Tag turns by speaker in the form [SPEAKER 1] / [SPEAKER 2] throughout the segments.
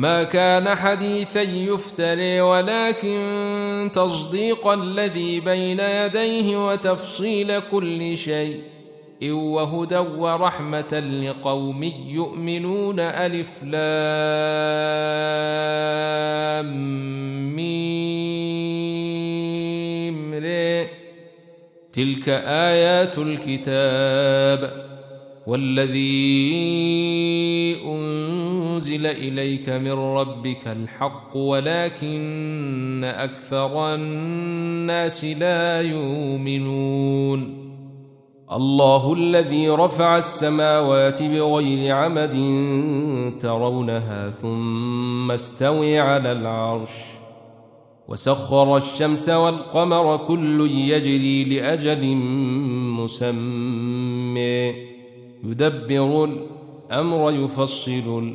[SPEAKER 1] ما كان حديثا يفتري ولكن تصديق الذي بين يديه وتفصيل كل شيء. وهدى ورحمة لقوم يؤمنون ألف لام ميم تلك آيات الكتاب والذي أنزل إليك من ربك الحق ولكن أكثر الناس لا يؤمنون. الله الذي رفع السماوات بغير عمد ترونها ثم استوي على العرش وسخر الشمس والقمر كل يجري لأجل مسمى. يدبر الأمر يفصل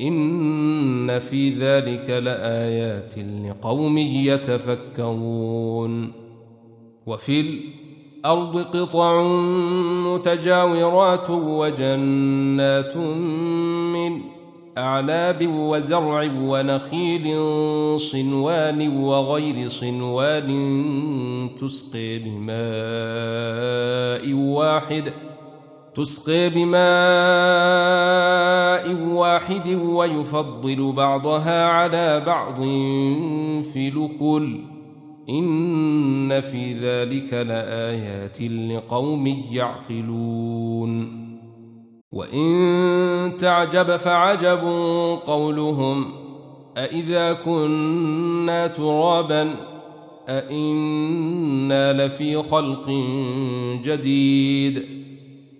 [SPEAKER 1] إن في ذلك لآيات لقوم يتفكرون. وفي الأرض قطع متجاورات وجنات من أعناب وزرع ونخيل صنوان وغير صنوان تسقي بماء واحد تسقي بماء واحد ويفضل بعضها على بعض في لكل. إن في ذلك لآيات لقوم يعقلون. وإن تعجب فعجب قولهم. أإذا كنا ترابا. أإنا لفي خلق جديد.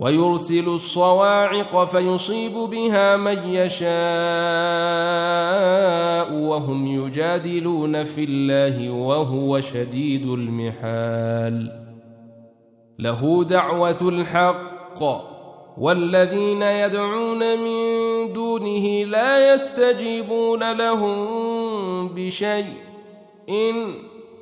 [SPEAKER 1] ويرسل الصواعق فيصيب بها من يشاء وهم يجادلون في الله وهو شديد المحال. له دعوة الحق والذين يدعون من دونه لا يستجيبون لهم بشيء. إن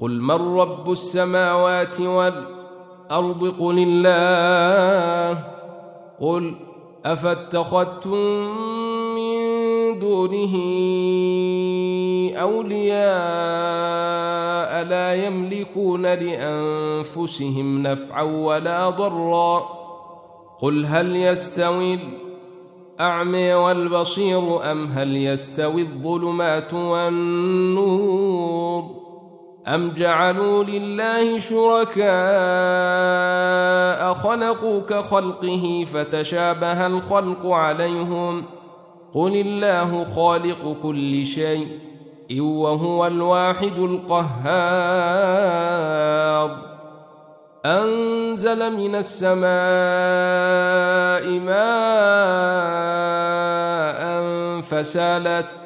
[SPEAKER 1] قل من رب السماوات والأرض قل الله قل أفاتخذتم من دونه أولياء لا يملكون لأنفسهم نفعا ولا ضرا قل هل يستوي الأعمى والبصير أم هل يستوي الظلمات والنور أم جعلوا لله شركاء خلقوا كخلقه فتشابه الخلق عليهم قل الله خالق كل شيء وهو الواحد القهار أنزل من السماء ماء فسالت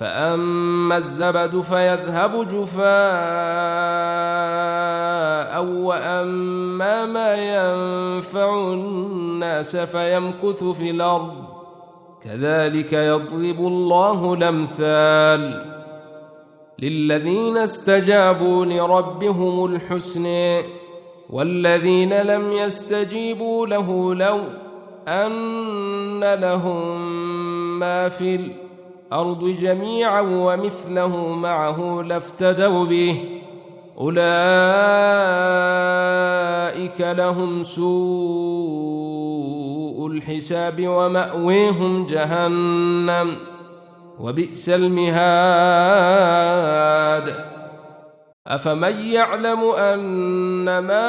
[SPEAKER 1] فأما الزبد فيذهب جفاء وأما ما ينفع الناس فيمكث في الأرض كذلك يضرب الله الأمثال للذين استجابوا لربهم الحسن والذين لم يستجيبوا له لو أن لهم ما في الأرض جميعا ومثله معه لافتدوا به. أولئك لهم سوء الحساب ومأويهم جهنم. وبئس المهاد. أفمن يعلم أن ما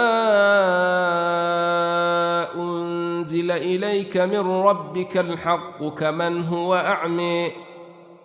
[SPEAKER 1] أنزل إليك من ربك الحق كمن هو أعمي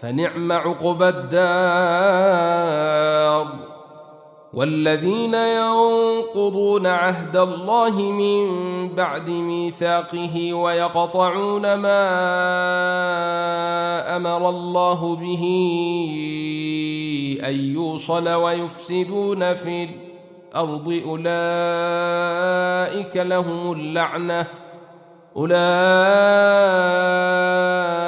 [SPEAKER 1] فنعم عقبى الدار. والذين ينقضون عهد الله من بعد ميثاقه ويقطعون ما أمر الله به أن يوصل ويفسدون في الأرض أولئك لهم اللعنة.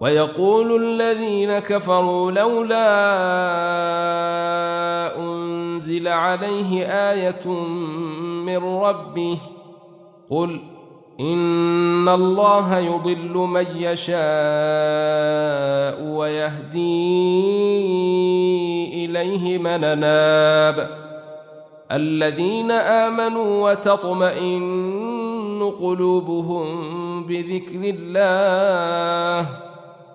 [SPEAKER 1] ويقول الذين كفروا لولا أنزل عليه آية من ربه قل إن الله يضل من يشاء ويهدي إليه من ناب الذين آمنوا وتطمئن قلوبهم بذكر الله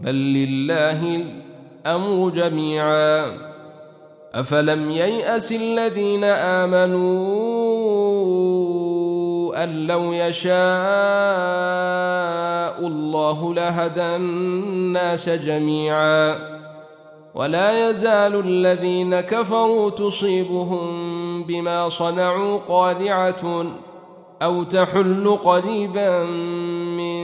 [SPEAKER 1] بل لله الأمر جميعا. أفلم ييأس الذين آمنوا أن لو يشاء الله لهدى الناس جميعا. ولا يزال الذين كفروا تصيبهم بما صنعوا قارعه أو تحل قريبا من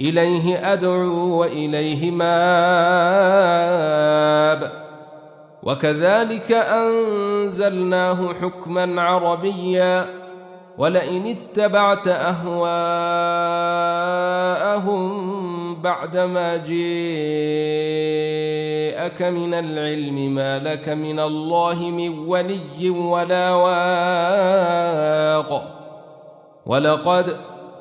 [SPEAKER 1] إليه أدعو وإليه مآب. وكذلك أنزلناه حكما عربيا. ولئن اتبعت أهواءهم بعدما جاءك من العلم ما لك من الله من ولي ولا واق. ولقد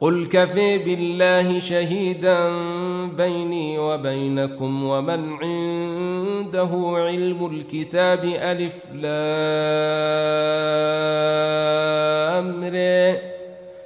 [SPEAKER 1] قل كفي بالله شهيدا بيني وبينكم ومن عنده علم الكتاب ألف لامر